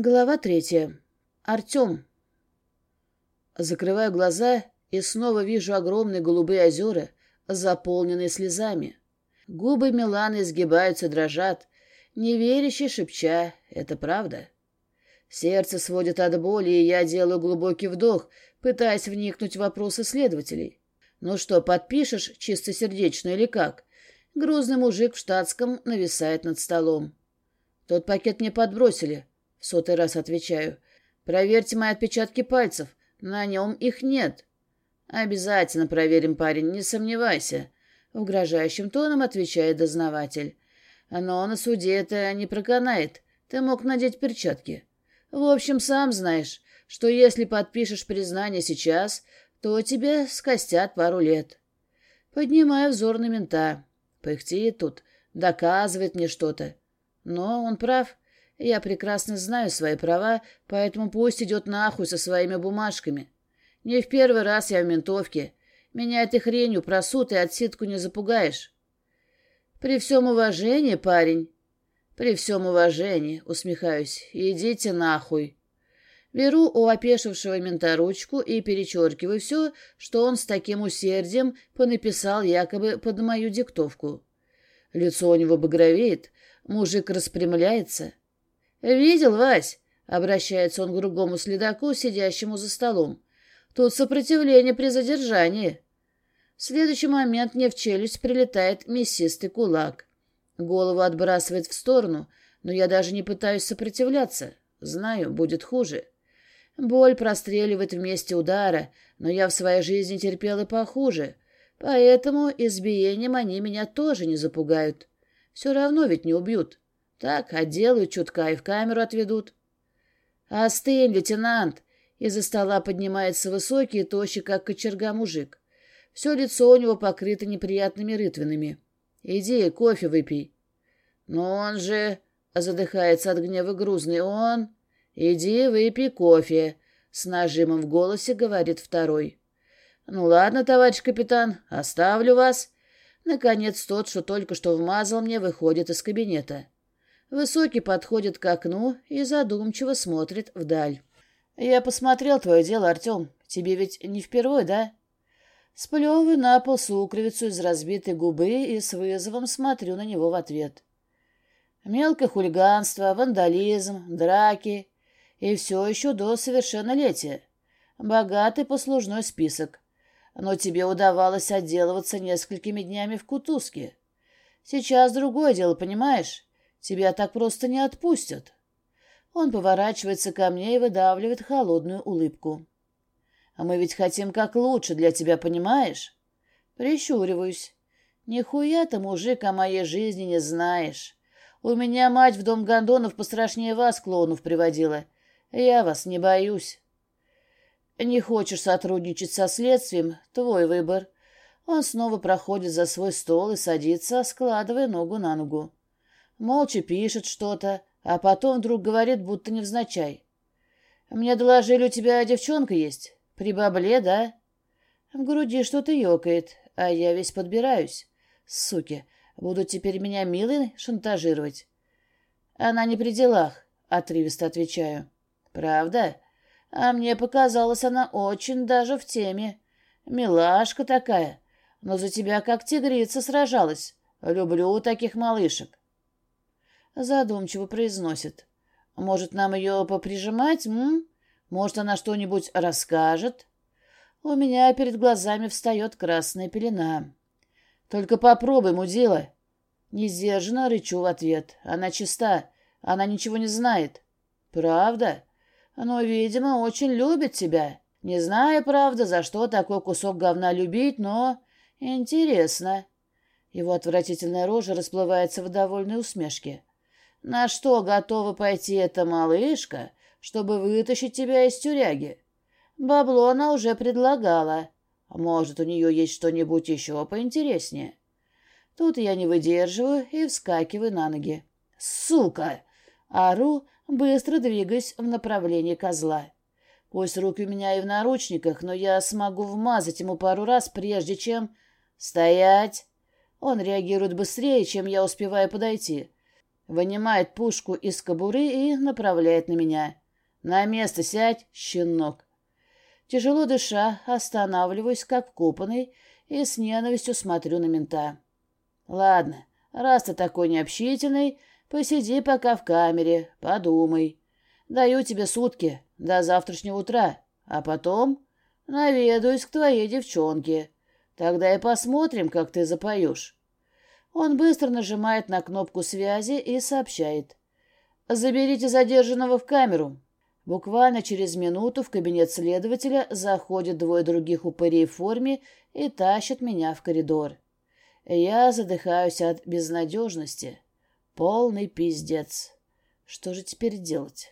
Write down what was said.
Глава третья. Артем. Закрываю глаза и снова вижу огромные голубые озера, заполненные слезами. Губы Миланы изгибаются и дрожат, неверяще шепча «это правда». Сердце сводит от боли, и я делаю глубокий вдох, пытаясь вникнуть в вопросы следователей. «Ну что, подпишешь чистосердечно или как?» Грузный мужик в штатском нависает над столом. «Тот пакет мне подбросили», — в сотый раз отвечаю. «Проверьте мои отпечатки пальцев. На нем их нет». «Обязательно проверим, парень, не сомневайся», — угрожающим тоном отвечает дознаватель. «Но на суде это не проканает. Ты мог надеть перчатки. В общем, сам знаешь, что если подпишешь признание сейчас, то тебе скостят пару лет». Поднимаю взор на мента. Пыхтит тут, доказывает мне что-то. Но он прав. Я прекрасно знаю свои права, поэтому пусть идет нахуй со своими бумажками. Не в первый раз я в ментовке. Меня этой хренью про суд и отсидку не запугаешь. При всем уважении, парень. При всем уважении, усмехаюсь. Идите нахуй. Беру у опешившего мента ручку и перечеркиваю все, что он с таким усердием понаписал якобы под мою диктовку. Лицо у него багровеет, мужик распрямляется. «Видел, Вась?» — обращается он к другому следаку, сидящему за столом. «Тут сопротивление при задержании». В следующий момент мне в челюсть прилетает мясистый кулак. Голову отбрасывает в сторону, но я даже не пытаюсь сопротивляться. Знаю, будет хуже. Боль простреливает в месте удара, но я в своей жизни терпел и похуже, поэтому избиением они меня тоже не запугают. Все равно ведь не убьют. Так, отделают чутка и в камеру отведут. «Остынь, лейтенант!» Из-за стола поднимается высокий и тощий, как кочерга мужик. Все лицо у него покрыто неприятными рытвинами. «Иди, кофе выпей». «Но он же...» — задыхается от гнева грузный. «Он...» «Иди выпей кофе», — с нажимом в голосе говорит второй. «Ну ладно, товарищ капитан, оставлю вас». Наконец тот, что только что вмазал мне, выходит из кабинета. Высокий подходит к окну и задумчиво смотрит вдаль. «Я посмотрел твое дело, Артем. Тебе ведь не впервой, да?» Сплевываю на пол сукровицу из разбитой губы и с вызовом смотрю на него в ответ. Мелкое хулиганство, вандализм, драки и все еще до совершеннолетия. Богатый послужной список. Но тебе удавалось отделываться несколькими днями в кутузке. Сейчас другое дело, понимаешь? Тебя так просто не отпустят. Он поворачивается ко мне и выдавливает холодную улыбку. А мы ведь хотим как лучше для тебя, понимаешь? Прищуриваюсь. Нихуя ты, мужик, о моей жизни не знаешь. У меня мать в дом гондонов пострашнее вас, клоунов, приводила. Я вас не боюсь. Не хочешь сотрудничать со следствием? Твой выбор. Он снова проходит за свой стол и садится, складывая ногу на ногу. Молча пишет что-то, а потом вдруг говорит, будто невзначай. «Мне доложили, у тебя девчонка есть? При бабле, да?» В груди что-то ёкает, а я весь подбираюсь. Суки, будут теперь меня милой шантажировать. Она не при делах, отрывисто отвечаю. Правда? А мне показалось, она очень даже в теме. Милашка такая. Но за тебя как тигрица сражалась. Люблю таких малышек. Задумчиво произносит. Может, нам ее поприжимать, м? Может, она что-нибудь расскажет? У меня перед глазами встает красная пелена. Только попробуй, мудила. Несдержанно рычу в ответ. Она чиста. Она ничего не знает. Правда? но, видимо, очень любит тебя. Не знаю, правда, за что такой кусок говна любить, но... Интересно. Его отвратительная рожа расплывается в довольной усмешке. На что готова пойти эта малышка, чтобы вытащить тебя из тюряги? Бабло она уже предлагала. Может, у нее есть что-нибудь еще поинтереснее? Тут я не выдерживаю и вскакиваю на ноги. «Сука!» Ору, быстро двигаясь в направлении козла. Пусть руки у меня и в наручниках, но я смогу вмазать ему пару раз, прежде чем... Стоять! Он реагирует быстрее, чем я успеваю подойти. Вынимает пушку из кобуры и направляет на меня. «На место сядь, щенок!» Тяжело дыша, останавливаюсь, как вкопанный, и с ненавистью смотрю на мента. «Ладно, раз ты такой необщительный, посиди пока в камере, подумай. Даю тебе сутки, до завтрашнего утра, а потом наведаюсь к твоей девчонке. Тогда и посмотрим, как ты запоешь». Он быстро нажимает на кнопку связи и сообщает. «Заберите задержанного в камеру». Буквально через минуту в кабинет следователя заходят двое других упырей в форме и тащат меня в коридор. Я задыхаюсь от безнадежности. Полный пиздец. Что же теперь делать?